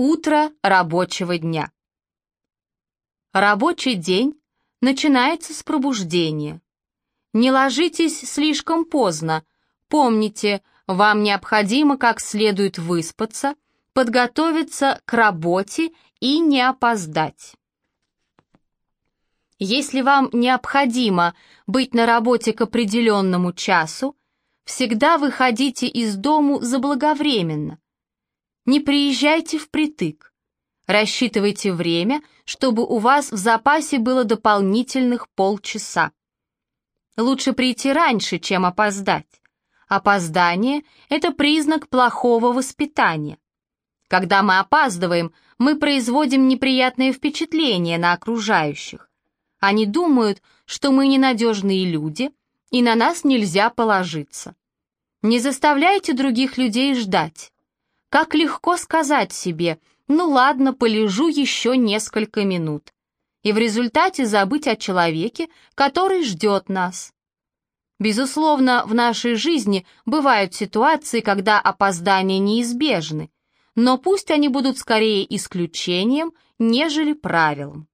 Утро рабочего дня. Рабочий день начинается с пробуждения. Не ложитесь слишком поздно. Помните, вам необходимо как следует выспаться, подготовиться к работе и не опоздать. Если вам необходимо быть на работе к определенному часу, всегда выходите из дому заблаговременно. Не приезжайте впритык. Рассчитывайте время, чтобы у вас в запасе было дополнительных полчаса. Лучше прийти раньше, чем опоздать. Опоздание – это признак плохого воспитания. Когда мы опаздываем, мы производим неприятное впечатление на окружающих. Они думают, что мы ненадежные люди, и на нас нельзя положиться. Не заставляйте других людей ждать. Как легко сказать себе «ну ладно, полежу еще несколько минут», и в результате забыть о человеке, который ждет нас. Безусловно, в нашей жизни бывают ситуации, когда опоздания неизбежны, но пусть они будут скорее исключением, нежели правилом.